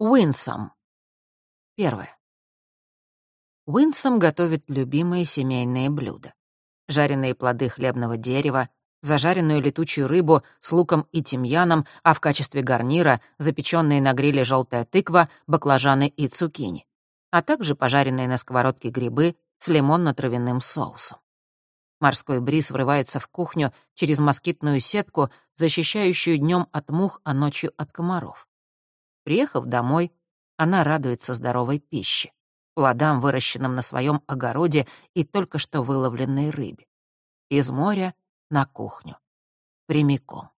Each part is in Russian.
Уинсом. Первое. Уинсом готовит любимые семейные блюда. Жареные плоды хлебного дерева, зажаренную летучую рыбу с луком и тимьяном, а в качестве гарнира запеченные на гриле желтая тыква, баклажаны и цукини, а также пожаренные на сковородке грибы с лимонно-травяным соусом. Морской бриз врывается в кухню через москитную сетку, защищающую днем от мух, а ночью от комаров. Приехав домой, она радуется здоровой пище, плодам, выращенным на своем огороде и только что выловленной рыбе. Из моря на кухню. Прямиком.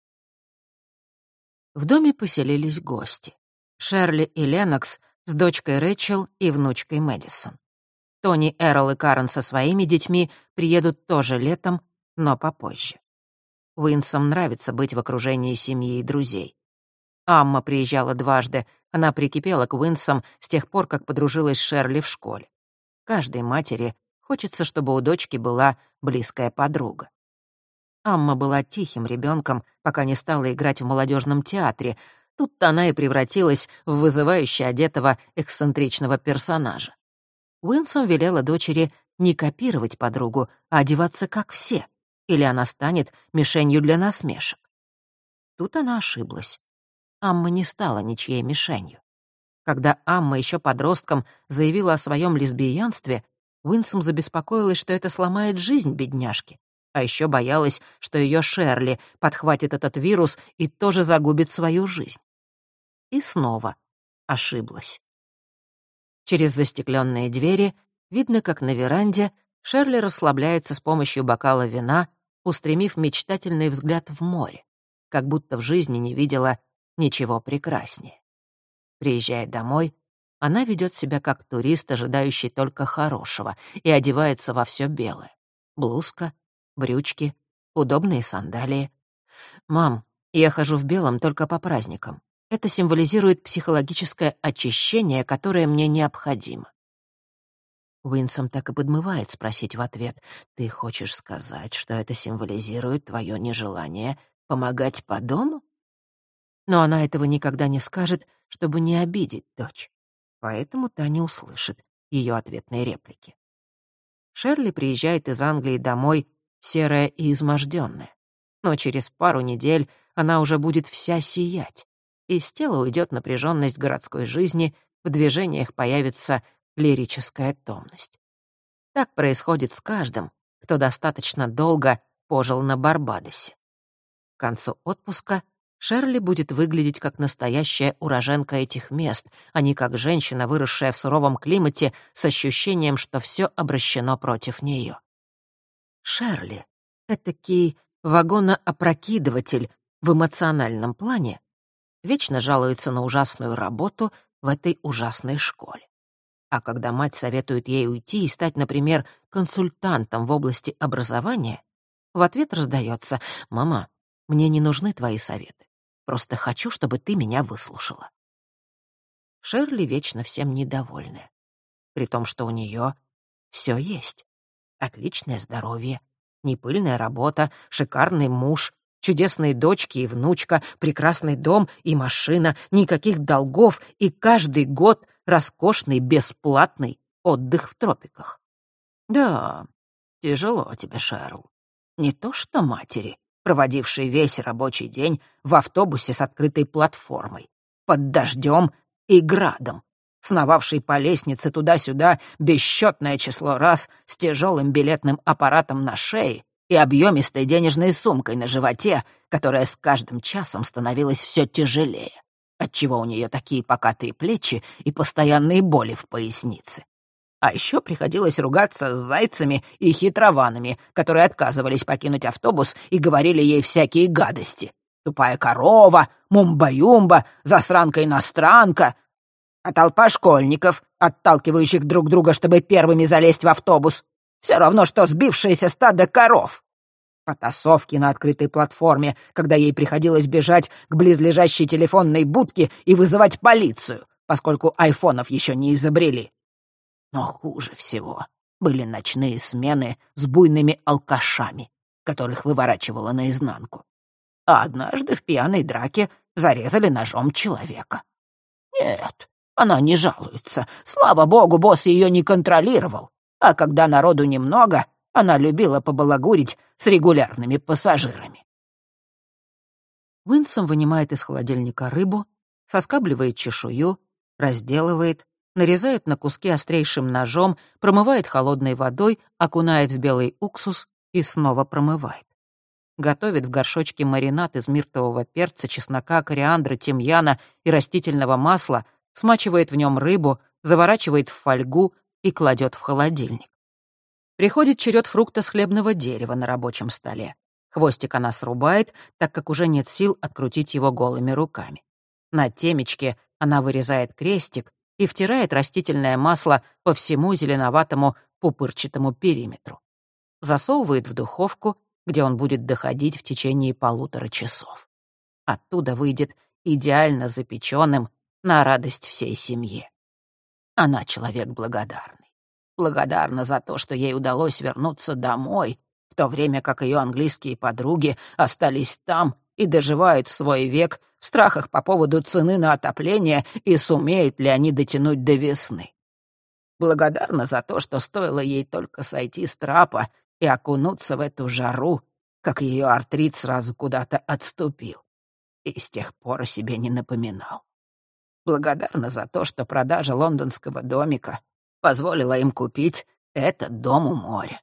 В доме поселились гости. Шерли и Ленокс с дочкой Рэчел и внучкой Мэдисон. Тони, Эрл и Карен со своими детьми приедут тоже летом, но попозже. Уинсом нравится быть в окружении семьи и друзей. Амма приезжала дважды. Она прикипела к Уинсам с тех пор, как подружилась с Шерли в школе. Каждой матери хочется, чтобы у дочки была близкая подруга. Амма была тихим ребенком, пока не стала играть в молодежном театре. Тут-то она и превратилась в вызывающе одетого эксцентричного персонажа. Уинсом велела дочери не копировать подругу, а одеваться как все, или она станет мишенью для насмешек. Тут она ошиблась. Амма не стала ничьей мишенью. Когда Амма еще подростком заявила о своем лесбиянстве, Уинсом забеспокоилась, что это сломает жизнь бедняжки. А еще боялась, что ее Шерли подхватит этот вирус и тоже загубит свою жизнь. И снова ошиблась. Через застекленные двери видно, как на веранде Шерли расслабляется с помощью бокала вина, устремив мечтательный взгляд в море, как будто в жизни не видела ничего прекраснее. Приезжая домой, она ведет себя как турист, ожидающий только хорошего, и одевается во все белое. Блузка, брючки, удобные сандалии. «Мам, я хожу в белом только по праздникам. Это символизирует психологическое очищение, которое мне необходимо». Уинсом так и подмывает спросить в ответ, «Ты хочешь сказать, что это символизирует твое нежелание помогать по дому?» Но она этого никогда не скажет, чтобы не обидеть дочь. Поэтому та не услышит ее ответной реплики. Шерли приезжает из Англии домой, серая и изможденная. Но через пару недель она уже будет вся сиять. Из тела уйдет напряженность городской жизни, в движениях появится лирическая томность. Так происходит с каждым, кто достаточно долго пожил на Барбадосе. К концу отпуска Шерли будет выглядеть как настоящая уроженка этих мест, а не как женщина, выросшая в суровом климате с ощущением, что все обращено против нее. Шерли — этакий вагоноопрокидыватель в эмоциональном плане, вечно жалуется на ужасную работу в этой ужасной школе. А когда мать советует ей уйти и стать, например, консультантом в области образования, в ответ раздается «Мама, мне не нужны твои советы. Просто хочу, чтобы ты меня выслушала». Шерли вечно всем недовольная. При том, что у нее все есть. Отличное здоровье, непыльная работа, шикарный муж, чудесные дочки и внучка, прекрасный дом и машина, никаких долгов и каждый год роскошный бесплатный отдых в тропиках. Да, тяжело тебе, Шерл. Не то что матери, проводивший весь рабочий день в автобусе с открытой платформой, под дождем и градом, сновавший по лестнице туда-сюда бесчетное число раз с тяжелым билетным аппаратом на шее и объемистой денежной сумкой на животе, которая с каждым часом становилась все тяжелее, отчего у нее такие покатые плечи и постоянные боли в пояснице. А еще приходилось ругаться с зайцами и хитрованами, которые отказывались покинуть автобус и говорили ей всякие гадости. Тупая корова, мумба-юмба, засранка-иностранка. А толпа школьников, отталкивающих друг друга, чтобы первыми залезть в автобус. Все равно, что сбившееся стадо коров. Потасовки на открытой платформе, когда ей приходилось бежать к близлежащей телефонной будке и вызывать полицию, поскольку айфонов еще не изобрели. Но хуже всего были ночные смены с буйными алкашами, которых выворачивало наизнанку. А однажды в пьяной драке зарезали ножом человека. Нет, Она не жалуется. Слава богу, босс ее не контролировал. А когда народу немного, она любила побалагурить с регулярными пассажирами. Уинсом вынимает из холодильника рыбу, соскабливает чешую, разделывает, нарезает на куски острейшим ножом, промывает холодной водой, окунает в белый уксус и снова промывает. Готовит в горшочке маринад из миртового перца, чеснока, кориандра, тимьяна и растительного масла, смачивает в нем рыбу, заворачивает в фольгу и кладет в холодильник. Приходит черед фрукта с хлебного дерева на рабочем столе. Хвостик она срубает, так как уже нет сил открутить его голыми руками. На темечке она вырезает крестик и втирает растительное масло по всему зеленоватому пупырчатому периметру. Засовывает в духовку, где он будет доходить в течение полутора часов. Оттуда выйдет идеально запеченным на радость всей семье. Она человек благодарный. Благодарна за то, что ей удалось вернуться домой, в то время как ее английские подруги остались там и доживают свой век страхах по поводу цены на отопление и сумеют ли они дотянуть до весны. Благодарна за то, что стоило ей только сойти с трапа и окунуться в эту жару, как ее артрит сразу куда-то отступил. И с тех пор о себе не напоминал. Благодарна за то, что продажа лондонского домика позволила им купить этот дом у моря.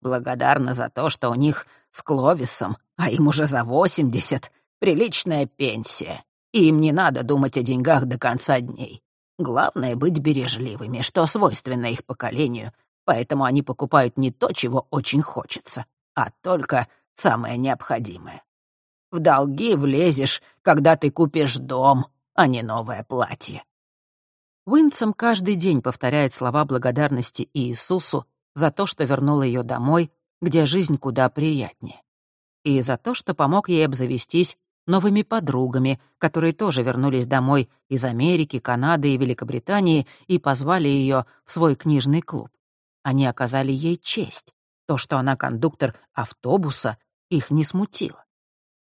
Благодарна за то, что у них с Кловисом, а им уже за восемьдесят, приличная пенсия, и им не надо думать о деньгах до конца дней. Главное — быть бережливыми, что свойственно их поколению, поэтому они покупают не то, чего очень хочется, а только самое необходимое. В долги влезешь, когда ты купишь дом, а не новое платье. Уинсом каждый день повторяет слова благодарности Иисусу за то, что вернул ее домой, где жизнь куда приятнее. И за то, что помог ей обзавестись новыми подругами, которые тоже вернулись домой из Америки, Канады и Великобритании и позвали ее в свой книжный клуб. Они оказали ей честь. То, что она кондуктор автобуса, их не смутило.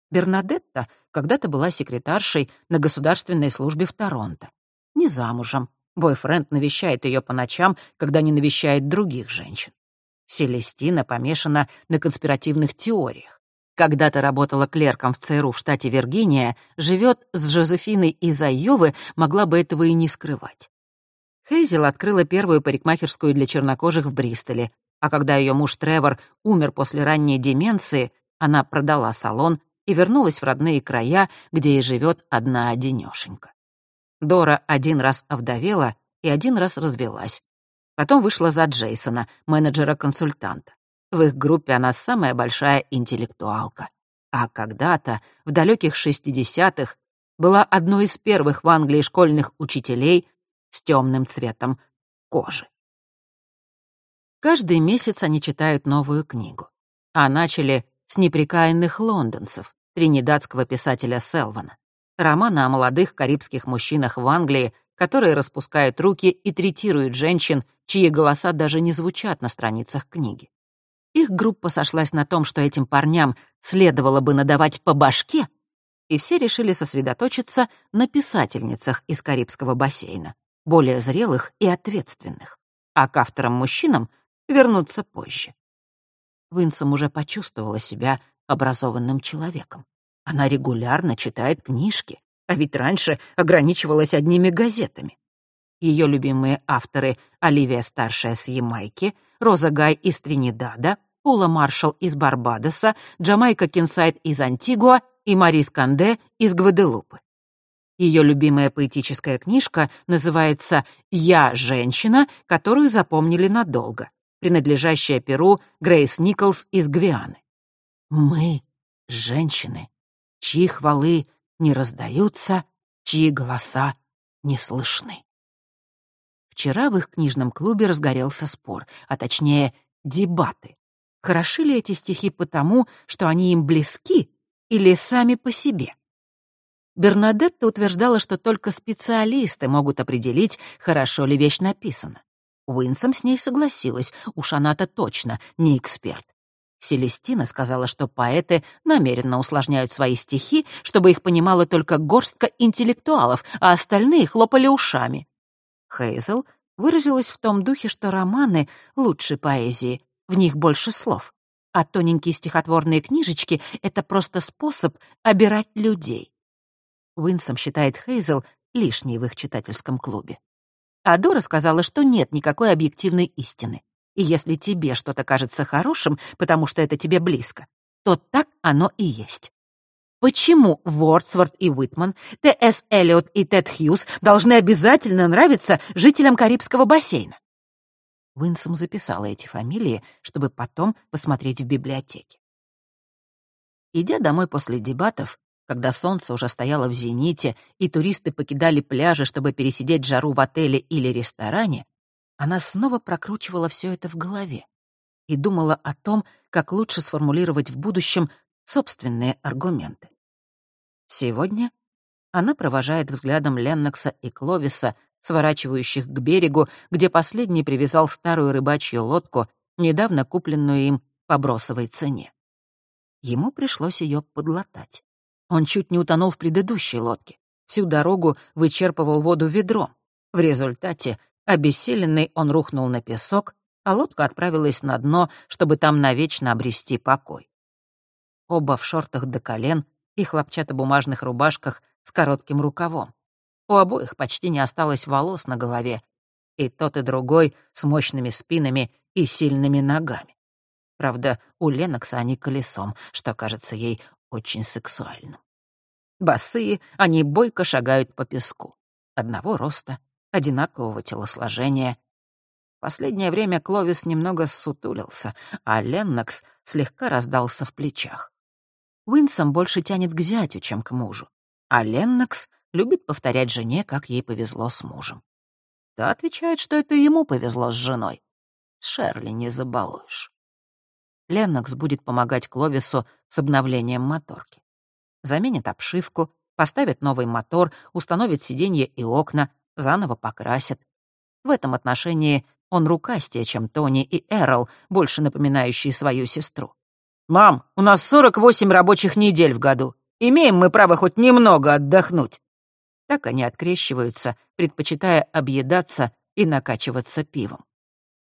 Бернадетта когда-то была секретаршей на государственной службе в Торонто. Не замужем. Бойфренд навещает ее по ночам, когда не навещает других женщин. Селестина помешана на конспиративных теориях. Когда-то работала клерком в ЦРУ в штате Виргиния, живет с Жозефиной из Айовы, могла бы этого и не скрывать. Хейзел открыла первую парикмахерскую для чернокожих в Бристоле, а когда ее муж Тревор умер после ранней деменции, она продала салон и вернулась в родные края, где и живет одна одинешенька. Дора один раз овдовела и один раз развелась. Потом вышла за Джейсона, менеджера-консультанта. В их группе она самая большая интеллектуалка. А когда-то, в далеких шестидесятых, была одной из первых в Англии школьных учителей с темным цветом кожи. Каждый месяц они читают новую книгу. А начали с неприкаянных лондонцев, тринидадского писателя Селвана. Романа о молодых карибских мужчинах в Англии, которые распускают руки и третируют женщин, чьи голоса даже не звучат на страницах книги. Их группа сошлась на том, что этим парням следовало бы надавать по башке, и все решили сосредоточиться на писательницах из Карибского бассейна, более зрелых и ответственных, а к авторам-мужчинам вернуться позже. Винсом уже почувствовала себя образованным человеком. Она регулярно читает книжки, а ведь раньше ограничивалась одними газетами. Ее любимые авторы — Оливия Старшая с Ямайки, Роза Гай из Тринидада, Пола Маршалл из Барбадоса, Джамайка Кинкейд из Антигуа и Мариз Конде из Гваделупы. Ее любимая поэтическая книжка называется «Я женщина, которую запомнили надолго», принадлежащая перу Грейс Николс из Гвианы. Мы — женщины, чьи хвалы не раздаются, чьи голоса не слышны. Вчера в их книжном клубе разгорелся спор, а точнее дебаты. Хороши ли эти стихи потому, что они им близки, или сами по себе? Бернадетта утверждала, что только специалисты могут определить, хорошо ли вещь написана. Уинсом с ней согласилась, уж она-то точно не эксперт. Селестина сказала, что поэты намеренно усложняют свои стихи, чтобы их понимала только горстка интеллектуалов, а остальные хлопали ушами. Хейзел выразилась в том духе, что романы лучше поэзии, в них больше слов, а тоненькие стихотворные книжечки — это просто способ обирать людей. Уинсом считает Хейзел лишней в их читательском клубе. А Дора сказала, что нет никакой объективной истины. И если тебе что-то кажется хорошим, потому что это тебе близко, то так оно и есть. Почему Вордсворт и Уитман, Т.С. Эллиот и Тед Хьюз должны обязательно нравиться жителям Карибского бассейна? Уинсом записала эти фамилии, чтобы потом посмотреть в библиотеке. Идя домой после дебатов, когда солнце уже стояло в зените и туристы покидали пляжи, чтобы пересидеть жару в отеле или ресторане, она снова прокручивала все это в голове и думала о том, как лучше сформулировать в будущем собственные аргументы. Сегодня она провожает взглядом Леннокса и Кловиса, сворачивающих к берегу, где последний привязал старую рыбачью лодку, недавно купленную им по бросовой цене. Ему пришлось ее подлатать. Он чуть не утонул в предыдущей лодке. Всю дорогу вычерпывал воду ведром. В результате, обессиленный, он рухнул на песок, а лодка отправилась на дно, чтобы там навечно обрести покой. Оба в шортах до колен и хлопчатобумажных рубашках с коротким рукавом. У обоих почти не осталось волос на голове, и тот и другой с мощными спинами и сильными ногами. Правда, у Ленокса они колесом, что кажется ей очень сексуальным. Босые, они бойко шагают по песку. Одного роста, одинакового телосложения. Последнее время Кловис немного ссутулился, а Леннокс слегка раздался в плечах. Уинсом больше тянет к зятю, чем к мужу, а Леннокс любит повторять жене, как ей повезло с мужем. Та отвечает, что это ему повезло с женой. Шерли не забалуешь. Леннокс будет помогать Кловису с обновлением моторки. Заменит обшивку, поставит новый мотор, установит сиденья и окна, заново покрасит. В этом отношении он рукастее, чем Тони и Эрл, больше напоминающие свою сестру. «Мам, у нас 48 рабочих недель в году. Имеем мы право хоть немного отдохнуть». Так они открещиваются, предпочитая объедаться и накачиваться пивом.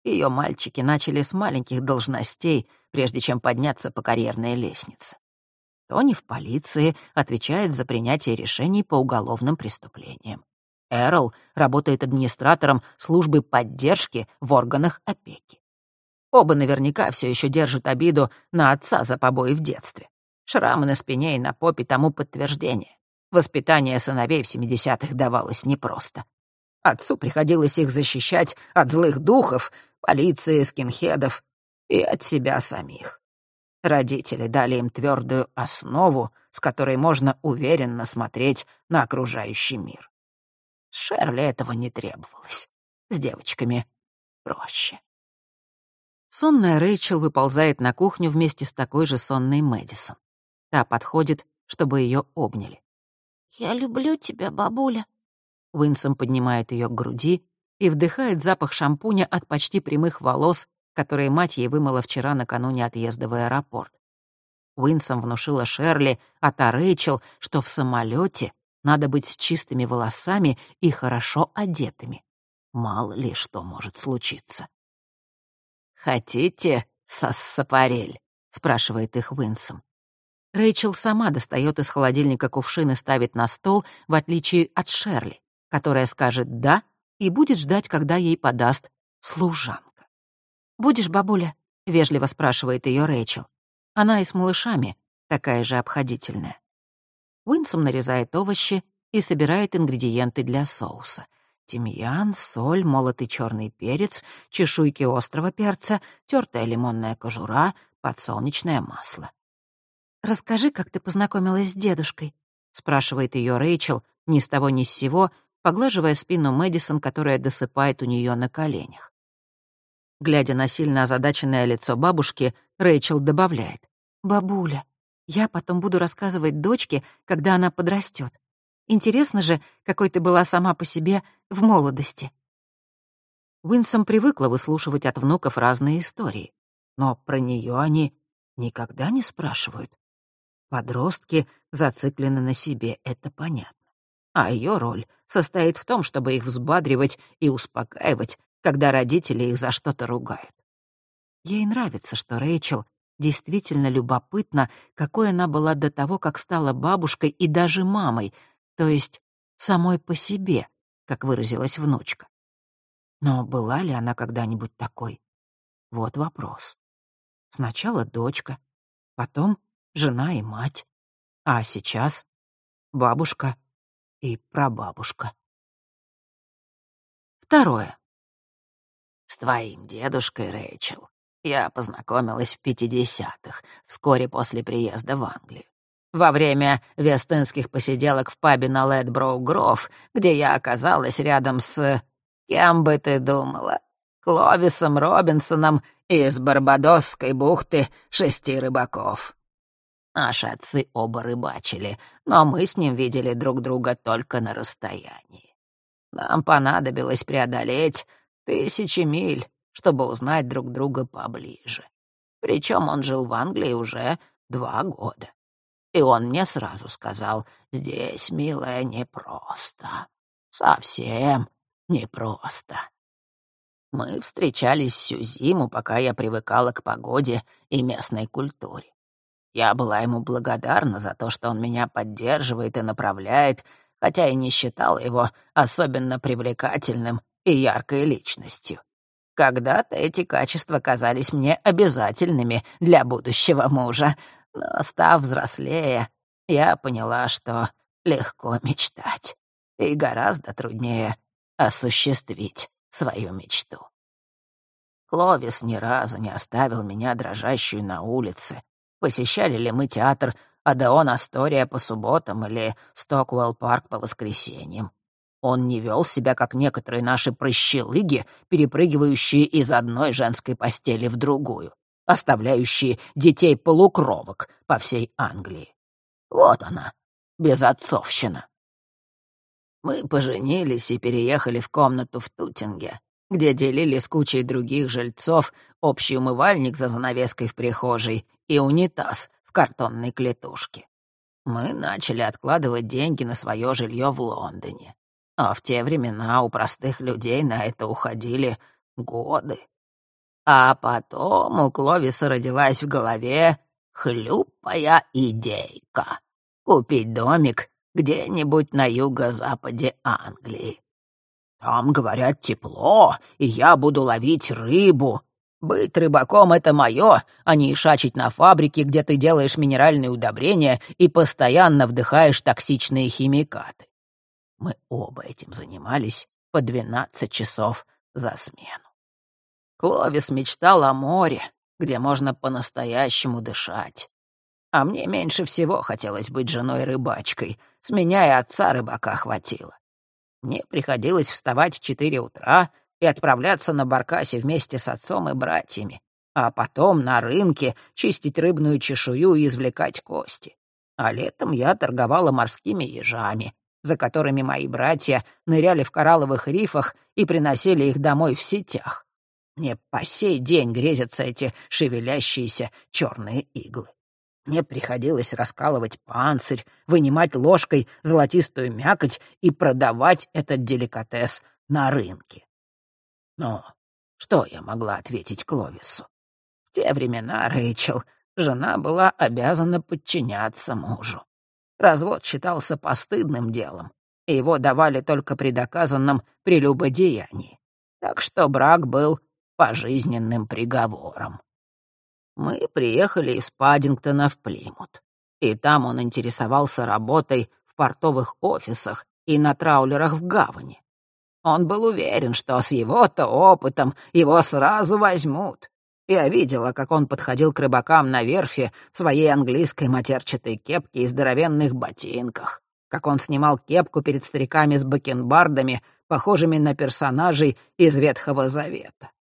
Ее мальчики начали с маленьких должностей, прежде чем подняться по карьерной лестнице. Тони в полиции отвечает за принятие решений по уголовным преступлениям. Эрл работает администратором службы поддержки в органах опеки. Оба наверняка все еще держат обиду на отца за побои в детстве. Шрамы на спине и на попе тому подтверждение. Воспитание сыновей в 70-х давалось непросто. Отцу приходилось их защищать от злых духов, полиции, скинхедов и от себя самих. Родители дали им твердую основу, с которой можно уверенно смотреть на окружающий мир. С Шерли этого не требовалось. С девочками проще. Сонная Рэйчел выползает на кухню вместе с такой же сонной Мэдисон. Та подходит, чтобы ее обняли. «Я люблю тебя, бабуля». Уинсом поднимает ее к груди и вдыхает запах шампуня от почти прямых волос, которые мать ей вымыла вчера накануне отъезда в аэропорт. Уинсом внушила Шерли, а та Рэйчел, что в самолете надо быть с чистыми волосами и хорошо одетыми. Мало ли что может случиться. «Хотите сассапарель?» — спрашивает их Уинсом. Рэйчел сама достает из холодильника кувшин и ставит на стол, в отличие от Шерли, которая скажет «да» и будет ждать, когда ей подаст служанка. «Будешь, бабуля?» — вежливо спрашивает ее Рэйчел. Она и с малышами такая же обходительная. Уинсом нарезает овощи и собирает ингредиенты для соуса. Тимьян, соль, молотый черный перец, чешуйки острого перца, тертая лимонная кожура, подсолнечное масло. «Расскажи, как ты познакомилась с дедушкой?» — спрашивает ее Рэйчел ни с того ни с сего, поглаживая спину Мэдисон, которая досыпает у нее на коленях. Глядя на сильно озадаченное лицо бабушки, Рэйчел добавляет. «Бабуля, я потом буду рассказывать дочке, когда она подрастет. Интересно же, какой ты была сама по себе в молодости». Уинсом привыкла выслушивать от внуков разные истории, но про нее они никогда не спрашивают. Подростки зациклены на себе, это понятно. а ее роль состоит в том, чтобы их взбадривать и успокаивать, когда родители их за что-то ругают. Ей нравится, что Рэйчел действительно любопытна, какой она была до того, как стала бабушкой и даже мамой, то есть самой по себе, как выразилась внучка. Но была ли она когда-нибудь такой? Вот вопрос. Сначала дочка, потом жена и мать, а сейчас бабушка и прабабушка. Второе. С твоим дедушкой, Рэйчел, я познакомилась в пятидесятых, вскоре после приезда в Англию. Во время вестынских посиделок в пабе на Ледброу-Гров, где я оказалась рядом с... Кем бы ты думала? Кловисом Робинсоном из Барбадосской бухты шести рыбаков. Наши отцы оба рыбачили, но мы с ним видели друг друга только на расстоянии. Нам понадобилось преодолеть тысячи миль, чтобы узнать друг друга поближе. Причем он жил в Англии уже два года. И он мне сразу сказал, здесь, милая, непросто. Совсем непросто. Мы встречались всю зиму, пока я привыкала к погоде и местной культуре. Я была ему благодарна за то, что он меня поддерживает и направляет, хотя и не считала его особенно привлекательным и яркой личностью. Когда-то эти качества казались мне обязательными для будущего мужа, но, став взрослее, я поняла, что легко мечтать и гораздо труднее осуществить свою мечту. Кловис ни разу не оставил меня дрожащую на улице. Посещали ли мы театр Адеон Астория по субботам или Стоквелл Парк по воскресеньям. Он не вел себя, как некоторые наши прыщелыги, перепрыгивающие из одной женской постели в другую, оставляющие детей-полукровок по всей Англии. Вот она, безотцовщина. Мы поженились и переехали в комнату в Тутинге, где делили с кучей других жильцов общий умывальник за занавеской в прихожей и унитаз в картонной клетушке. Мы начали откладывать деньги на свое жилье в Лондоне. А в те времена у простых людей на это уходили годы. А потом у Кловиса родилась в голове хлюпая идейка — купить домик где-нибудь на юго-западе Англии. Там, говорят, тепло, и я буду ловить рыбу. Быть рыбаком — это мое, а не ишачить на фабрике, где ты делаешь минеральные удобрения и постоянно вдыхаешь токсичные химикаты. Мы оба этим занимались по двенадцать часов за смену. Кловис мечтал о море, где можно по-настоящему дышать. А мне меньше всего хотелось быть женой-рыбачкой. С меня и отца рыбака хватило. Мне приходилось вставать в четыре утра и отправляться на баркасе вместе с отцом и братьями, а потом на рынке чистить рыбную чешую и извлекать кости. А летом я торговала морскими ежами, за которыми мои братья ныряли в коралловых рифах и приносили их домой в сетях. Мне по сей день грезятся эти шевелящиеся черные иглы. Мне приходилось раскалывать панцирь, вынимать ложкой золотистую мякоть и продавать этот деликатес на рынке. Но что я могла ответить Кловису? В те времена, Рэйчел, жена была обязана подчиняться мужу. Развод считался постыдным делом, и его давали только при доказанном прелюбодеянии. Так что брак был пожизненным приговором. Мы приехали из Паддингтона в Плимут, и там он интересовался работой в портовых офисах и на траулерах в гавани. Он был уверен, что с его-то опытом его сразу возьмут, я видела, как он подходил к рыбакам на верфи в своей английской матерчатой кепке и здоровенных ботинках, как он снимал кепку перед стариками с бакенбардами, похожими на персонажей из Ветхого Завета.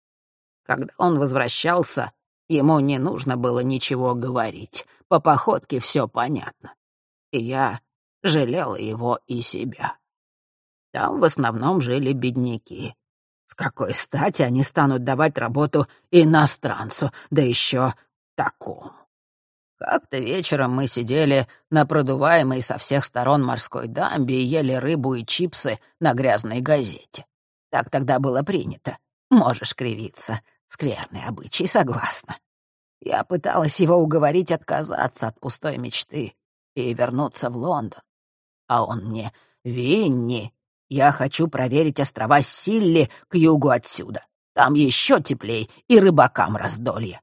Когда он возвращался, ему не нужно было ничего говорить, по походке все понятно. И я жалела его и себя. Там в основном жили бедняки, с какой стати они станут давать работу иностранцу, да еще такому? Как-то вечером мы сидели на продуваемой со всех сторон морской дамбе и ели рыбу и чипсы на грязной газете. Так тогда было принято. Можешь кривиться. Скверный обычай, согласна. Я пыталась его уговорить отказаться от пустой мечты и вернуться в Лондон. А он мне «Винни, я хочу проверить острова Силли к югу отсюда. Там еще теплей и рыбакам раздолье».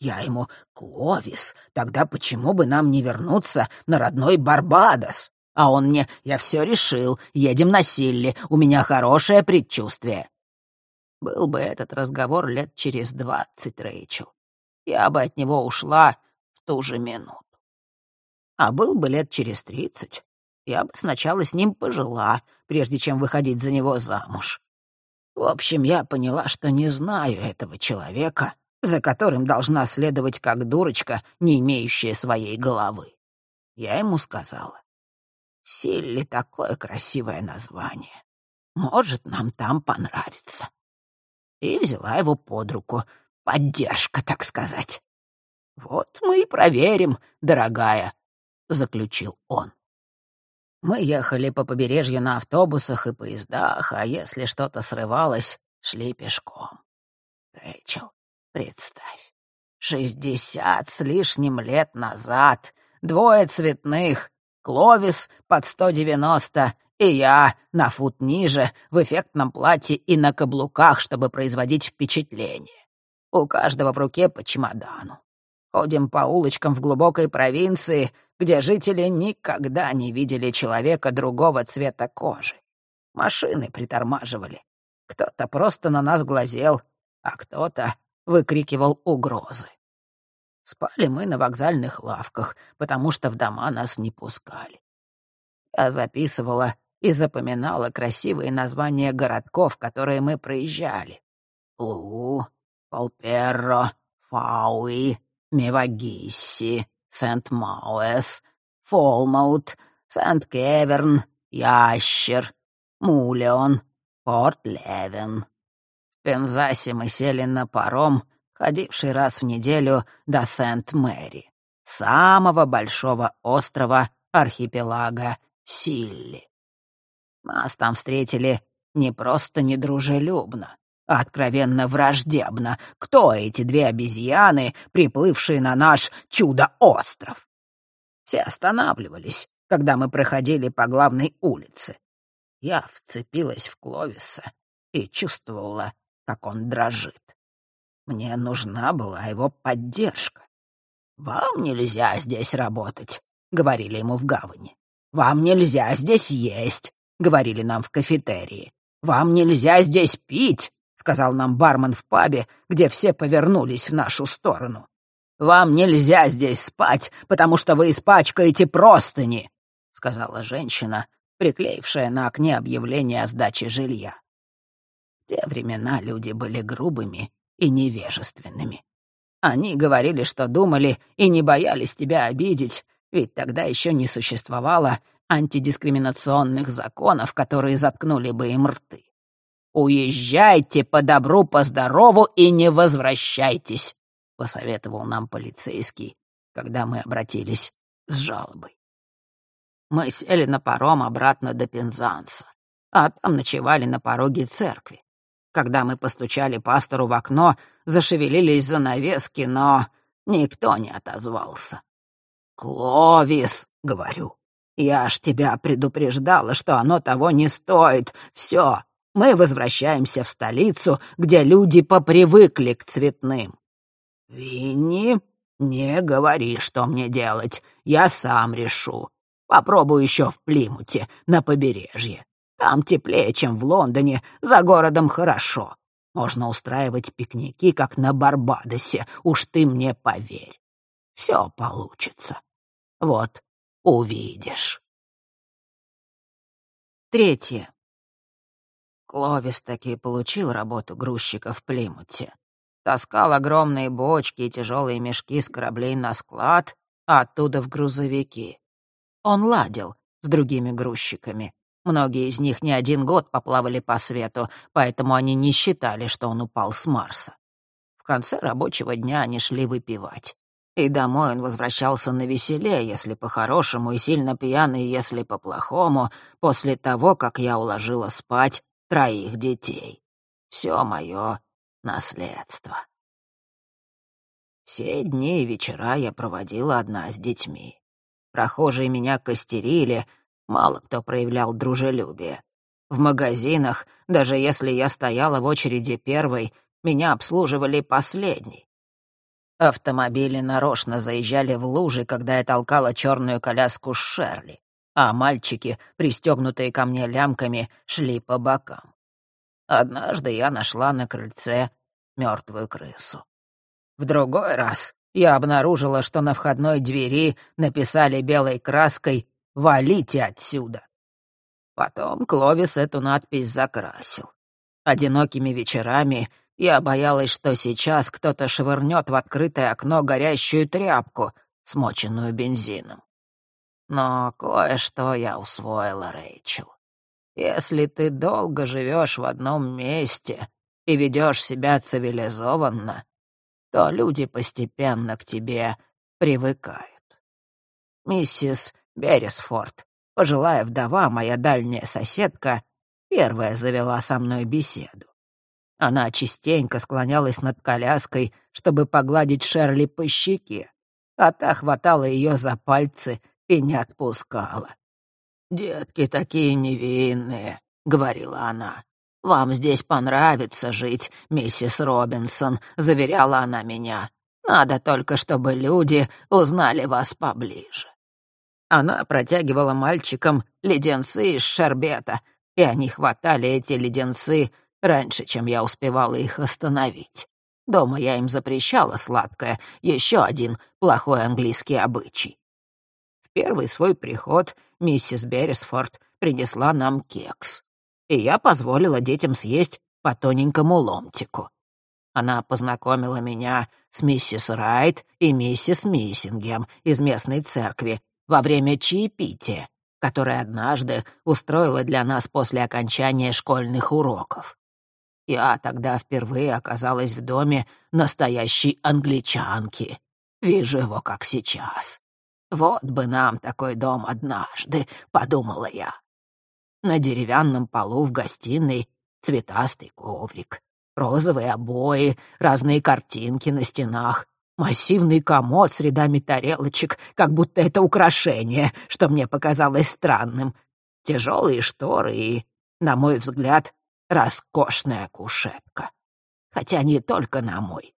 Я ему «Кловис, тогда почему бы нам не вернуться на родной Барбадос?» А он мне «Я все решил, едем на Силли, у меня хорошее предчувствие». Был бы этот разговор лет через двадцать, Рэйчел. Я бы от него ушла в ту же минуту. А был бы лет через тридцать, я бы сначала с ним пожила, прежде чем выходить за него замуж. В общем, я поняла, что не знаю этого человека, за которым должна следовать как дурочка, не имеющая своей головы. Я ему сказала, «Силли такое красивое название. Может, нам там понравится». И взяла его под руку. Поддержка, так сказать. «Вот мы и проверим, дорогая», — заключил он. Мы ехали по побережью на автобусах и поездах, а если что-то срывалось, шли пешком. Рэйчел, представь, шестьдесят с лишним лет назад двое цветных, Кловис под сто девяносто и я на фут ниже, в эффектном платье и на каблуках, чтобы производить впечатление. У каждого в руке по чемодану. Ходим по улочкам в глубокой провинции, где жители никогда не видели человека другого цвета кожи. Машины притормаживали. Кто-то просто на нас глазел, а кто-то выкрикивал угрозы. Спали мы на вокзальных лавках, потому что в дома нас не пускали. Я записывала и запоминала красивые названия городков, которые мы проезжали. Лу, Полперро, Фауи, Мевагисси, Сент-Мауэс, Фолмаут, Сент-Кеверн, Ящер, Мулеон, Порт-Левен. В Пензасе мы сели на паром, ходивший раз в неделю до Сент-Мэри, самого большого острова архипелага Силли. Нас там встретили не просто недружелюбно, откровенно враждебно. Кто эти две обезьяны, приплывшие на наш чудо-остров? Все останавливались, когда мы проходили по главной улице. Я вцепилась в Кловиса и чувствовала, как он дрожит. Мне нужна была его поддержка. «Вам нельзя здесь работать», — говорили ему в гавани. «Вам нельзя здесь есть», — говорили нам в кафетерии. «Вам нельзя здесь пить», сказал нам бармен в пабе, где все повернулись в нашу сторону. «Вам нельзя здесь спать, потому что вы испачкаете простыни», — сказала женщина, приклеившая на окне объявление о сдаче жилья. В те времена люди были грубыми и невежественными. Они говорили, что думали, и не боялись тебя обидеть, ведь тогда еще не существовало антидискриминационных законов, которые заткнули бы им рты. «Уезжайте по добру, по здорову и не возвращайтесь», — посоветовал нам полицейский, когда мы обратились с жалобой. Мы сели на паром обратно до Пензанса, а там ночевали на пороге церкви. Когда мы постучали пастору в окно, зашевелились занавески, но никто не отозвался. «Кловис», — говорю, — «я ж тебя предупреждала, что оно того не стоит. Все, мы возвращаемся в столицу, где люди попривыкли к цветным. Винни, не говори, что мне делать, я сам решу. Попробую еще в Плимуте, на побережье. Там теплее, чем в Лондоне, за городом хорошо. Можно устраивать пикники, как на Барбадосе, уж ты мне поверь. Все получится. Вот, увидишь. Третье. Кловис таки получил работу грузчика в Плимуте. Таскал огромные бочки и тяжелые мешки с кораблей на склад, а оттуда в грузовики. Он ладил с другими грузчиками. Многие из них не один год поплавали по свету, поэтому они не считали, что он упал с Марса. В конце рабочего дня они шли выпивать. И домой он возвращался на веселе, если по-хорошему, и сильно пьяный, если по-плохому, после того, как я уложила спать троих детей. Все мое наследство. Все дни и вечера я проводила одна с детьми. Прохожие меня костерили, мало кто проявлял дружелюбие. В магазинах, даже если я стояла в очереди первой, меня обслуживали последней. Автомобили нарочно заезжали в лужи, когда я толкала черную коляску Шерли, а мальчики, пристегнутые ко мне лямками, шли по бокам. Однажды я нашла на крыльце мертвую крысу. В другой раз я обнаружила, что на входной двери написали белой краской «Валите отсюда». Потом Кловис эту надпись закрасил. Одинокими вечерами я боялась, что сейчас кто-то швырнет в открытое окно горящую тряпку, смоченную бензином. Но кое-что я усвоила, Рэйчел. Если ты долго живешь в одном месте и ведешь себя цивилизованно, то люди постепенно к тебе привыкают. Миссис Бересфорд, пожилая вдова, моя дальняя соседка, первая завела со мной беседу. Она частенько склонялась над коляской, чтобы погладить Шерли по щеке, а та хватала ее за пальцы и не отпускала. «Детки такие невинные», — говорила она. «Вам здесь понравится жить, миссис Робинсон», — заверяла она меня. «Надо только, чтобы люди узнали вас поближе». Она протягивала мальчикам леденцы из шербета, и они хватали эти леденцы раньше, чем я успевала их остановить. Дома я им запрещала сладкое, еще один плохой английский обычай. В первый свой приход миссис Беррисфорд принесла нам кекс, и я позволила детям съесть по тоненькому ломтику. Она познакомила меня с миссис Райт и миссис Миссингем из местной церкви во время чаепития, которое однажды устроила для нас после окончания школьных уроков. Я тогда впервые оказалась в доме настоящей англичанки. Вижу его, как сейчас. Вот бы нам такой дом однажды, подумала я. На деревянном полу в гостиной цветастый коврик, розовые обои, разные картинки на стенах, массивный комод с рядами тарелочек, как будто это украшение, что мне показалось странным, тяжелые шторы и, на мой взгляд, роскошная кушетка. Хотя не только на мой.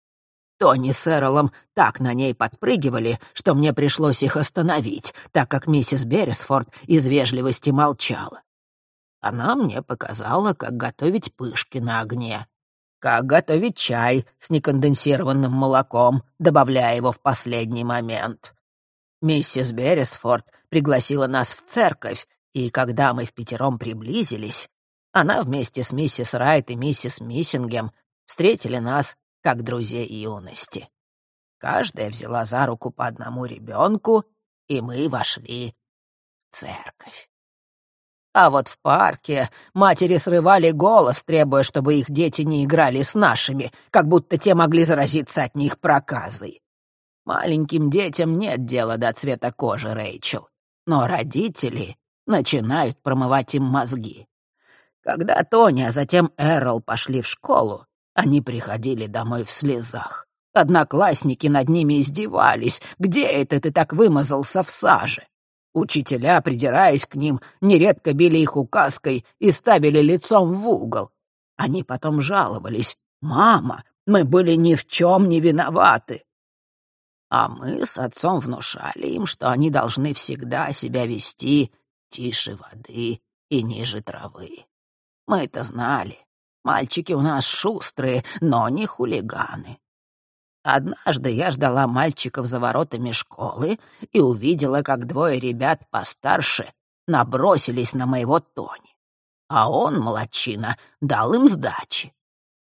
Тони с Эролом так на ней подпрыгивали, что мне пришлось их остановить, так как миссис Беррисфорд из вежливости молчала. Она мне показала, как готовить пышки на огне, как готовить чай с неконденсированным молоком, добавляя его в последний момент. Миссис Беррисфорд пригласила нас в церковь, и когда мы в пятером приблизились, она вместе с миссис Райт и миссис Миссингем встретили нас как друзей юности. Каждая взяла за руку по одному ребенку, и мы вошли в церковь. А вот в парке матери срывали голос, требуя, чтобы их дети не играли с нашими, как будто те могли заразиться от них проказой. Маленьким детям нет дела до цвета кожи, Рэйчел, но родители начинают промывать им мозги. Когда Тони, а затем Эрл пошли в школу, они приходили домой в слезах. Одноклассники над ними издевались. «Где это ты так вымазался в саже?» Учителя, придираясь к ним, нередко били их указкой и ставили лицом в угол. Они потом жаловались. «Мама, мы были ни в чем не виноваты». А мы с отцом внушали им, что они должны всегда себя вести тише воды и ниже травы. Мы это знали. Мальчики у нас шустрые, но не хулиганы. Однажды я ждала мальчиков за воротами школы и увидела, как двое ребят постарше набросились на моего Тони. А он, молодчина, дал им сдачи.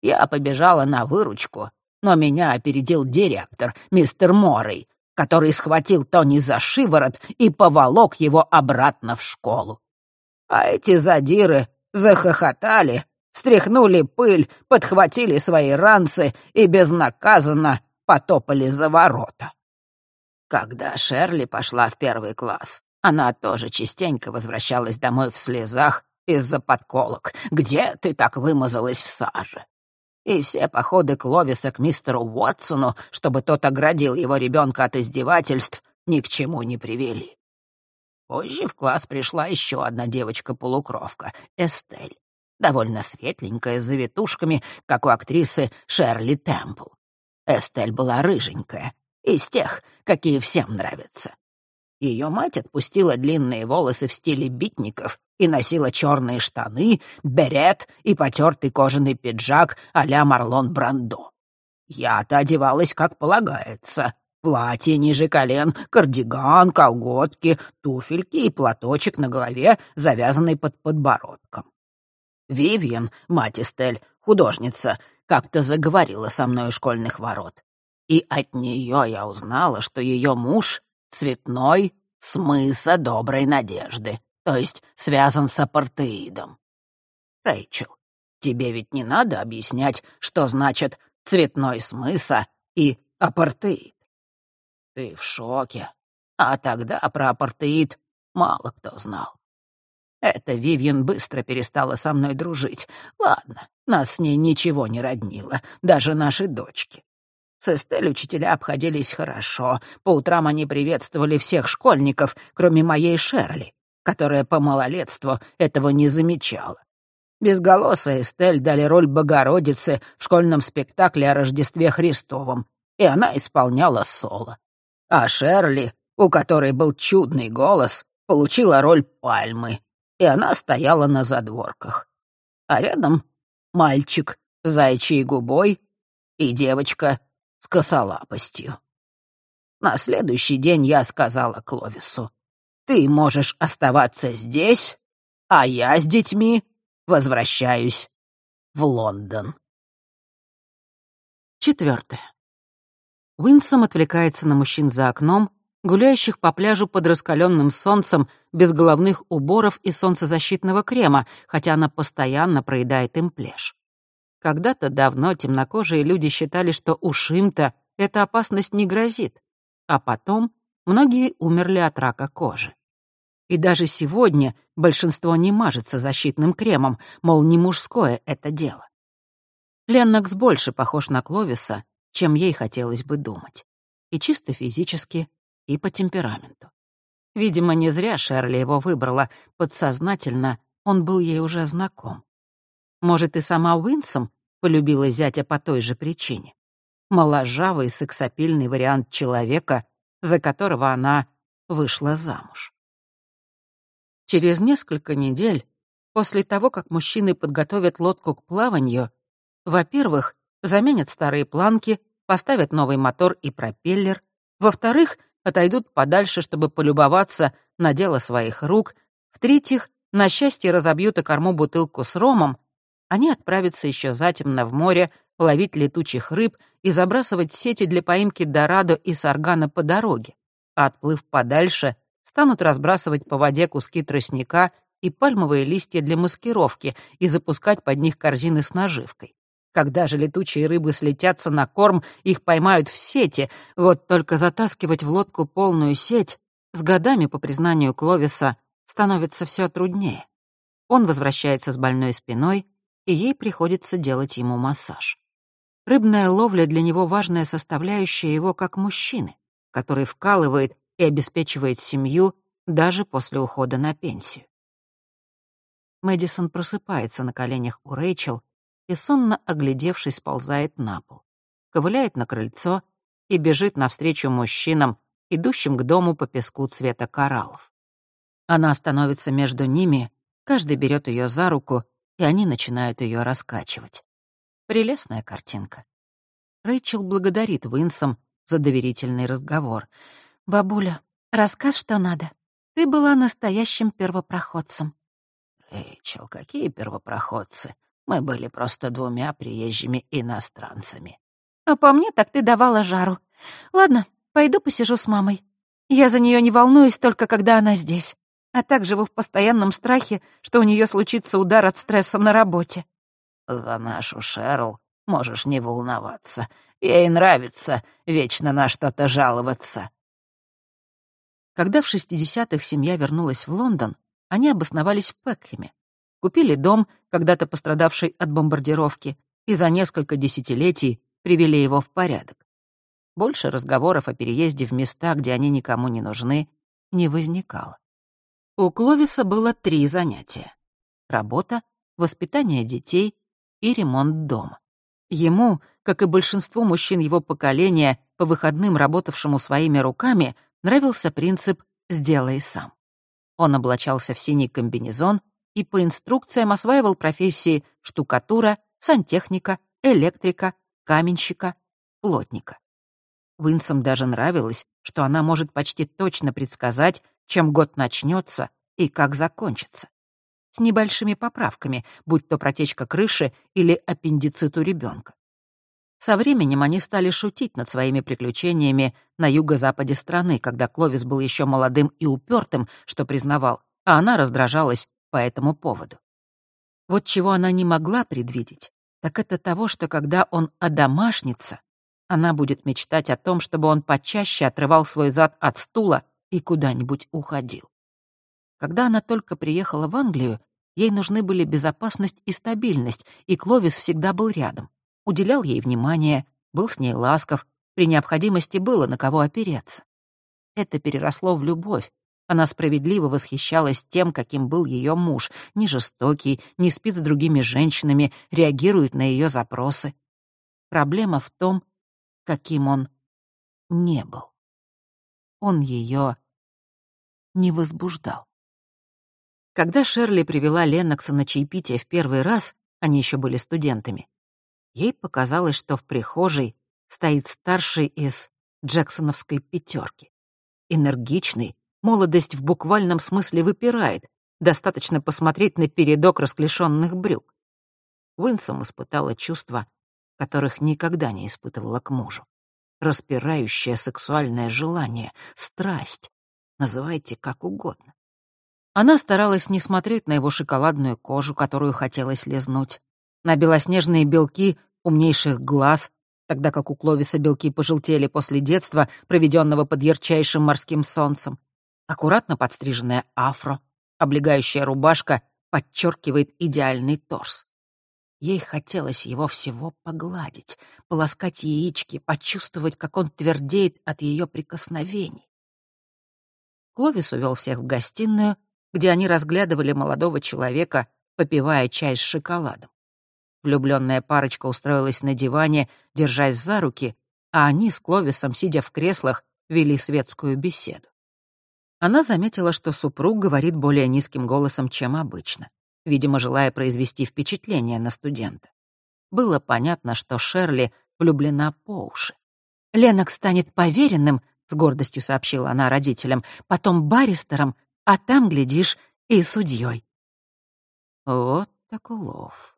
Я побежала на выручку, но меня опередил директор, мистер Моррей, который схватил Тони за шиворот и поволок его обратно в школу. А эти задиры захохотали, стряхнули пыль, подхватили свои ранцы и безнаказанно потопали за ворота. Когда Шерли пошла в первый класс, она тоже частенько возвращалась домой в слезах из-за подколок. Где ты так вымазалась в саже? И все походы Кловиса к мистеру Уотсону, чтобы тот оградил его ребенка от издевательств, ни к чему не привели. Позже в класс пришла еще одна девочка-полукровка, Эстель. Довольно светленькая, с завитушками, как у актрисы Шерли Темпл. Эстель была рыженькая, из тех, какие всем нравятся. Ее мать отпустила длинные волосы в стиле битников и носила черные штаны, берет и потертый кожаный пиджак а-ля Марлон Брандо. Я-то одевалась как полагается. Платье ниже колен, кардиган, колготки, туфельки и платочек на голове, завязанный под подбородком. Вивьен, мать Эстель, художница, как-то заговорила со мной у школьных ворот. И от нее я узнала, что ее муж — цветной смыса доброй надежды, то есть связан с апартеидом. Рэйчел, тебе ведь не надо объяснять, что значит цветной смыса и апартеид. Ты в шоке. А тогда про апартеид мало кто знал. Эта Вивьен быстро перестала со мной дружить. Ладно, нас с ней ничего не роднило, даже наши дочки. С Эстель учителя обходились хорошо. По утрам они приветствовали всех школьников, кроме моей Шерли, которая по малолетству этого не замечала. Безголосая Эстель дали роль Богородицы в школьном спектакле о Рождестве Христовом, и она исполняла соло. А Шерли, у которой был чудный голос, получила роль Пальмы, и она стояла на задворках. А рядом мальчик с зайчьей губой и девочка с косолапостью. На следующий день я сказала Кловису, «Ты можешь оставаться здесь, а я с детьми возвращаюсь в Лондон». Четвертое. Уинсом отвлекается на мужчин за окном, гуляющих по пляжу под раскаленным солнцем, без головных уборов и солнцезащитного крема, хотя она постоянно проедает им пляж. Когда-то давно темнокожие люди считали, что ушим-то эта опасность не грозит, а потом многие умерли от рака кожи. И даже сегодня большинство не мажется защитным кремом, мол, не мужское это дело. Леннокс больше похож на Кловиса, чем ей хотелось бы думать. И чисто физически, и по темпераменту. Видимо, не зря Шерли его выбрала, подсознательно он был ей уже знаком. Может, и сама Уинсом полюбила зятя по той же причине. Моложавый, сексапильный вариант человека, за которого она вышла замуж. Через несколько недель, после того, как мужчины подготовят лодку к плаванию, во-первых, заменят старые планки, поставят новый мотор и пропеллер, во-вторых, отойдут подальше, чтобы полюбоваться на дело своих рук, в-третьих, на счастье разобьют о корму бутылку с ромом, они отправятся еще затемно в море ловить летучих рыб и забрасывать сети для поимки дорадо и саргана по дороге, а отплыв подальше, станут разбрасывать по воде куски тростника и пальмовые листья для маскировки и запускать под них корзины с наживкой. Когда же летучие рыбы слетятся на корм, их поймают в сети, вот только затаскивать в лодку полную сеть с годами, по признанию Кловиса, становится все труднее. Он возвращается с больной спиной, и ей приходится делать ему массаж. Рыбная ловля для него важная составляющая его как мужчины, который вкалывает и обеспечивает семью даже после ухода на пенсию. Мэдисон просыпается на коленях у Рэйчел и, сонно оглядевшись, ползает на пол, ковыляет на крыльцо и бежит навстречу мужчинам, идущим к дому по песку цвета кораллов. Она становится между ними, каждый берет ее за руку и они начинают ее раскачивать. Прелестная картинка. Рэйчел благодарит Винсом за доверительный разговор. «Бабуля, рассказ что надо. Ты была настоящим первопроходцем». «Рэйчел, какие первопроходцы? Мы были просто двумя приезжими иностранцами». «А по мне так ты давала жару. Ладно, пойду посижу с мамой. Я за нее не волнуюсь только, когда она здесь а также живу в постоянном страхе, что у нее случится удар от стресса на работе. За нашу Шерл можешь не волноваться. Ей нравится вечно на что-то жаловаться. Когда в 60-х семья вернулась в Лондон, они обосновались в Пекхеме, купили дом, когда-то пострадавший от бомбардировки, и за несколько десятилетий привели его в порядок. Больше разговоров о переезде в места, где они никому не нужны, не возникало. У Кловиса было три занятия. Работа, воспитание детей и ремонт дома. Ему, как и большинству мужчин его поколения, по выходным работавшему своими руками, нравился принцип «сделай сам». Он облачался в синий комбинезон и по инструкциям осваивал профессии штукатура, сантехника, электрика, каменщика, плотника. Винсам даже нравилось, что она может почти точно предсказать, чем год начнется и как закончится. С небольшими поправками, будь то протечка крыши или аппендицит у ребенка. Со временем они стали шутить над своими приключениями на юго-западе страны, когда Кловис был еще молодым и упертым, что признавал, а она раздражалась по этому поводу. Вот чего она не могла предвидеть, так это того, что когда он одомашнится, она будет мечтать о том, чтобы он почаще отрывал свой зад от стула и куда-нибудь уходил. Когда она только приехала в Англию, ей нужны были безопасность и стабильность, и Кловис всегда был рядом, уделял ей внимание, был с ней ласков, при необходимости было на кого опереться. Это переросло в любовь. Она справедливо восхищалась тем, каким был ее муж, не жестокий, не спит с другими женщинами, реагирует на ее запросы. Проблема в том, каким он не был. Он ее не возбуждал. Когда Шерли привела Леннокса на чаепитие в первый раз, они еще были студентами, ей показалось, что в прихожей стоит старший из джексоновской пятерки. Энергичный, молодость в буквальном смысле выпирает, достаточно посмотреть на передок расклешенных брюк. Винсом испытала чувства, которых никогда не испытывала к мужу. Распирающее сексуальное желание, страсть, называйте как угодно. Она старалась не смотреть на его шоколадную кожу, которую хотелось лизнуть, на белоснежные белки умнейших глаз, тогда как у Кловиса белки пожелтели после детства, проведенного под ярчайшим морским солнцем. Аккуратно подстриженная афро, облегающая рубашка подчеркивает идеальный торс. Ей хотелось его всего погладить, полоскать яички, почувствовать, как он твердеет от ее прикосновений. Кловис увел всех в гостиную, где они разглядывали молодого человека, попивая чай с шоколадом. Влюбленная парочка устроилась на диване, держась за руки, а они с Кловисом, сидя в креслах, вели светскую беседу. Она заметила, что супруг говорит более низким голосом, чем обычно видимо, желая произвести впечатление на студента. Было понятно, что Шерли влюблена по уши. «Ленок станет поверенным», — с гордостью сообщила она родителям, «потом баристером, а там, глядишь, и судьей». Вот так улов.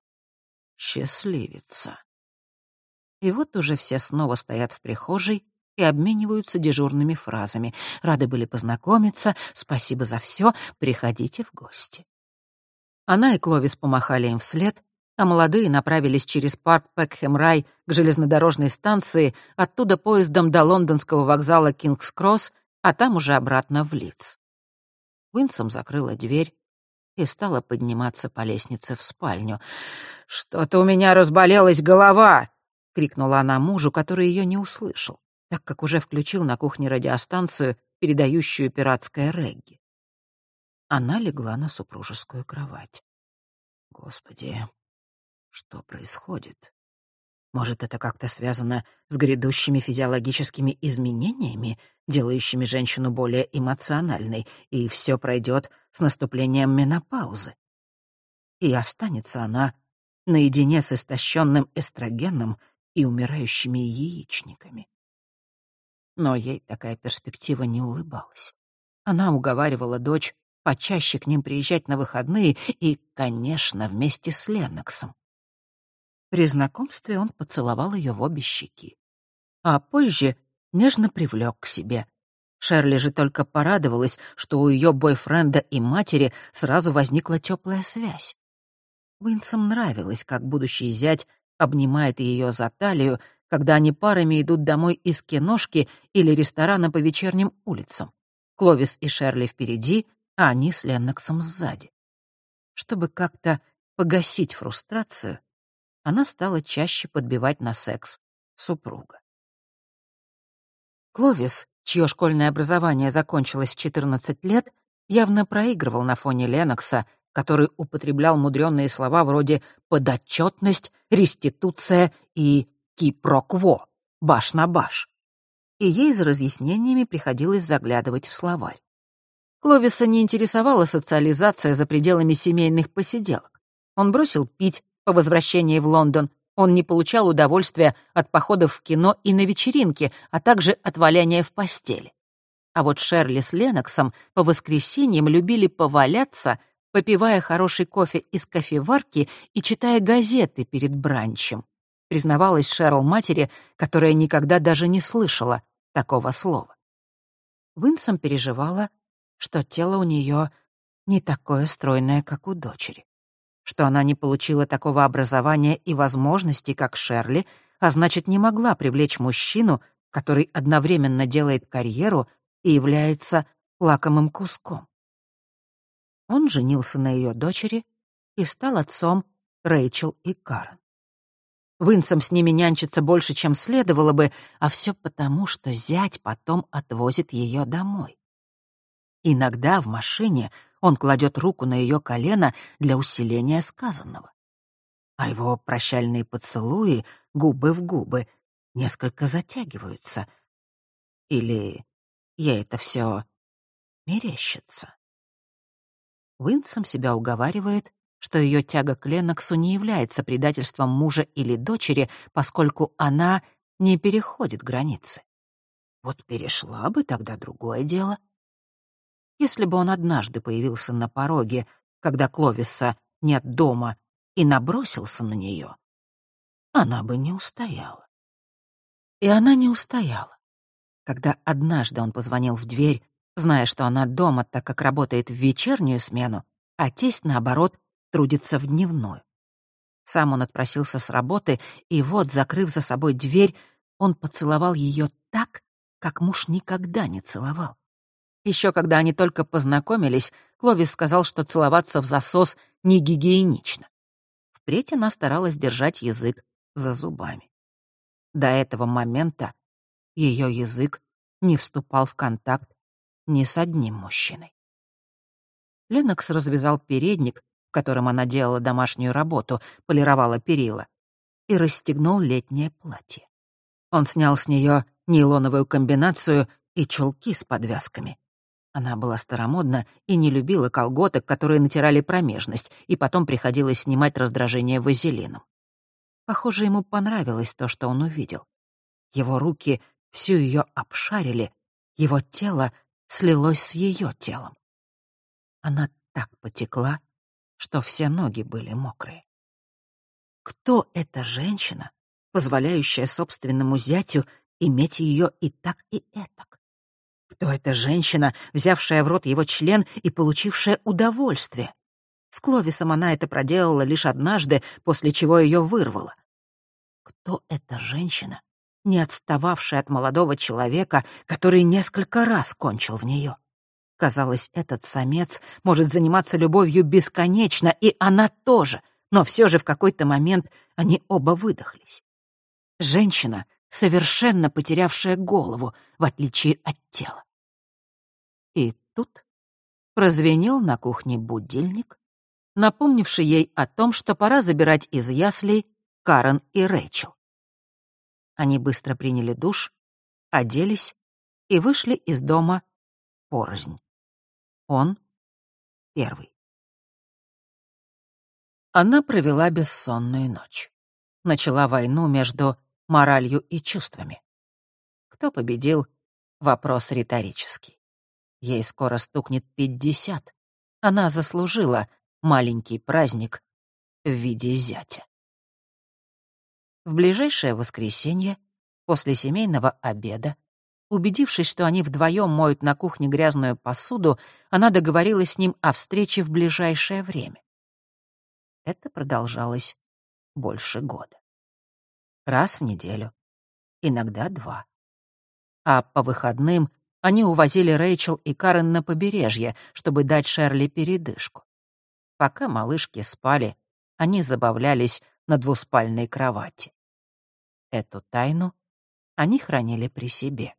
Счастливица. И вот уже все снова стоят в прихожей и обмениваются дежурными фразами. Рады были познакомиться, спасибо за все, приходите в гости. Она и Кловис помахали им вслед, а молодые направились через парк Пекхэм-Рай к железнодорожной станции, оттуда поездом до лондонского вокзала Кингс-Кросс, а там уже обратно в Лидс. Уинсом закрыла дверь и стала подниматься по лестнице в спальню. «Что-то у меня разболелась голова!» — крикнула она мужу, который ее не услышал, так как уже включил на кухне радиостанцию, передающую пиратское регги. Она легла на супружескую кровать. Господи, что происходит? Может, это как-то связано с грядущими физиологическими изменениями, делающими женщину более эмоциональной, и все пройдет с наступлением менопаузы? И останется она наедине с истощенным эстрогеном и умирающими яичниками. Но ей такая перспектива не улыбалась. Она уговаривала дочь почаще к ним приезжать на выходные и, конечно, вместе с Ленноксом. При знакомстве он поцеловал ее в обе щеки. А позже нежно привлек к себе. Шерли же только порадовалась, что у ее бойфренда и матери сразу возникла теплая связь. Винсам нравилось, как будущий зять обнимает ее за талию, когда они парами идут домой из киношки или ресторана по вечерним улицам. Кловис и Шерли впереди, а они с Ленноксом сзади. Чтобы как-то погасить фрустрацию, она стала чаще подбивать на секс супруга. Кловис, чье школьное образование закончилось в 14 лет, явно проигрывал на фоне Ленокса, который употреблял мудреные слова вроде «подотчетность», «реституция» и «кипрокво» — «баш на баш». И ей за разъяснениями приходилось заглядывать в словарь. Кловиса не интересовала социализация за пределами семейных посиделок. Он бросил пить по возвращении в Лондон, он не получал удовольствия от походов в кино и на вечеринки, а также от валяния в постели. А вот Шерли с Леноксом по воскресеньям любили поваляться, попивая хороший кофе из кофеварки и читая газеты перед бранчем. Признавалась Шерл матери, которая никогда даже не слышала такого слова. Винсом переживала, что тело у нее не такое стройное, как у дочери что она не получила такого образования и возможностей, как Шерли, а значит, не могла привлечь мужчину, который одновременно делает карьеру и является лакомым куском. Он женился на ее дочери и стал отцом Рэйчел и Карен. Винсом с ними нянчится больше, чем следовало бы, а все потому, что зять потом отвозит ее домой. Иногда в машине он кладет руку на ее колено для усиления сказанного. А его прощальные поцелуи, губы в губы, несколько затягиваются. Или ей это все мерещится. Уинсом себя уговаривает, что ее тяга к Леноксу не является предательством мужа или дочери, поскольку она не переходит границы. Вот перешла бы тогда другое дело. Если бы он однажды появился на пороге, когда Кловиса нет дома, и набросился на нее, она бы не устояла. И она не устояла. Когда однажды он позвонил в дверь, зная, что она дома, так как работает в вечернюю смену, а тесть, наоборот, трудится в дневную. Сам он отпросился с работы, и вот, закрыв за собой дверь, он поцеловал ее так, как муж никогда не целовал. Еще когда они только познакомились, Кловис сказал, что целоваться в засос не гигиенично. Впредь она старалась держать язык за зубами. До этого момента ее язык не вступал в контакт ни с одним мужчиной. Ленокс развязал передник, в котором она делала домашнюю работу, полировала перила, и расстегнул летнее платье. Он снял с нее нейлоновую комбинацию и чулки с подвязками. Она была старомодна и не любила колготок, которые натирали промежность, и потом приходилось снимать раздражение вазелином. Похоже, ему понравилось то, что он увидел. Его руки всю ее обшарили, его тело слилось с ее телом. Она так потекла, что все ноги были мокрые. Кто эта женщина, позволяющая собственному зятю иметь ее и так, и этак? Кто эта женщина, взявшая в рот его член и получившая удовольствие? С Кловисом она это проделала лишь однажды, после чего ее вырвало. Кто эта женщина, не отстававшая от молодого человека, который несколько раз кончил в нее? Казалось, этот самец может заниматься любовью бесконечно, и она тоже, но все же в какой-то момент они оба выдохлись. Женщина, совершенно потерявшая голову, в отличие от тела. И тут прозвенел на кухне будильник, напомнивший ей о том, что пора забирать из яслей Карен и Рэйчел. Они быстро приняли душ, оделись и вышли из дома порознь. Он первый. Она провела бессонную ночь. Начала войну между моралью и чувствами. Кто победил? Вопрос риторический. Ей скоро стукнет пятьдесят. Она заслужила маленький праздник в виде зятя. В ближайшее воскресенье, после семейного обеда, убедившись, что они вдвоем моют на кухне грязную посуду, она договорилась с ним о встрече в ближайшее время. Это продолжалось больше года раз в неделю, иногда два. А по выходным они увозили Рэйчел и Карен на побережье, чтобы дать Шерли передышку. Пока малышки спали, они забавлялись на двуспальной кровати. Эту тайну они хранили при себе.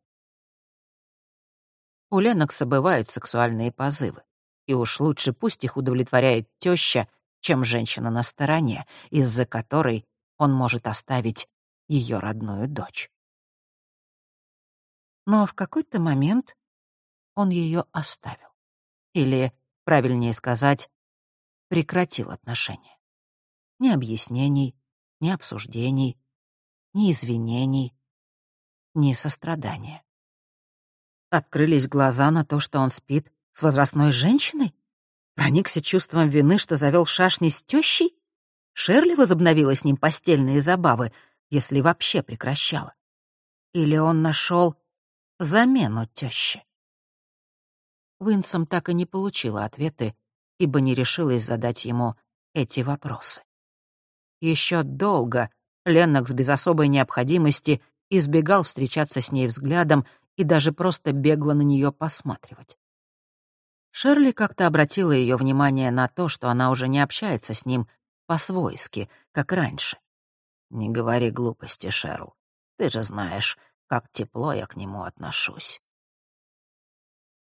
У Ленокса бывают сексуальные позывы, и уж лучше пусть их удовлетворяет теща, чем женщина на стороне, из-за которой он может оставить ее родную дочь. Но в какой-то момент он ее оставил. Или, правильнее сказать, прекратил отношения. Ни объяснений, ни обсуждений, ни извинений, ни сострадания. Открылись глаза на то, что он спит с возрастной женщиной? Проникся чувством вины, что завел шашни с тещей? Шерли возобновила с ним постельные забавы, если вообще прекращала. Или он нашел замену тещи? Винсом так и не получила ответы, ибо не решилась задать ему эти вопросы. Еще долго Леннокс без особой необходимости избегал встречаться с ней взглядом и даже просто бегло на нее посматривать. Шерли как-то обратила ее внимание на то, что она уже не общается с ним по-свойски, как раньше. «Не говори глупости, Шерл. Ты же знаешь, как тепло я к нему отношусь».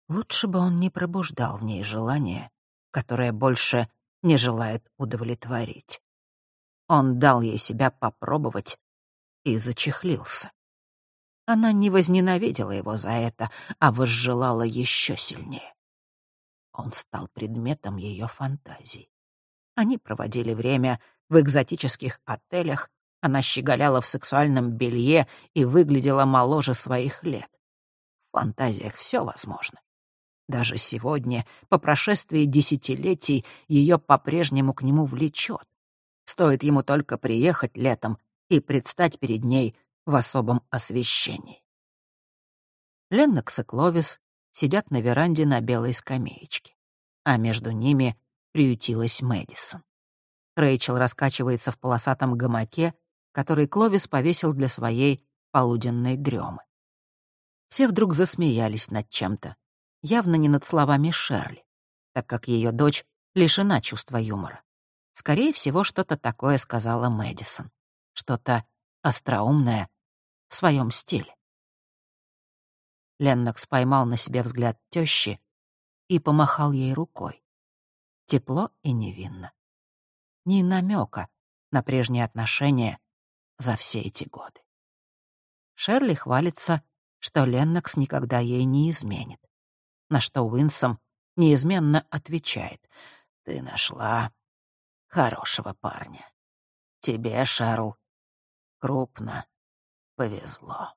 Лучше бы он не пробуждал в ней желание, которое больше не желает удовлетворить. Он дал ей себя попробовать и зачехлился. Она не возненавидела его за это, а возжелала еще сильнее. Он стал предметом ее фантазий. Они проводили время в экзотических отелях, она щеголяла в сексуальном белье и выглядела моложе своих лет. В фантазиях все возможно. Даже сегодня, по прошествии десятилетий, ее по-прежнему к нему влечет. Стоит ему только приехать летом и предстать перед ней в особом освещении. Леннокс и Кловис сидят на веранде на белой скамеечке, а между ними приютилась Мэдисон. Рэйчел раскачивается в полосатом гамаке, который Кловис повесил для своей полуденной дремы. Все вдруг засмеялись над чем-то, явно не над словами Шерли, так как ее дочь лишена чувства юмора. Скорее всего, что-то такое сказала Мэдисон. Что-то остроумное в своем стиле. Леннокс поймал на себе взгляд тещи и помахал ей рукой. Тепло и невинно. Ни намека на прежние отношения за все эти годы. Шерли хвалится, что Леннокс никогда ей не изменит. На что Уинсом неизменно отвечает. «Ты нашла хорошего парня. Тебе, Шерл, крупно повезло.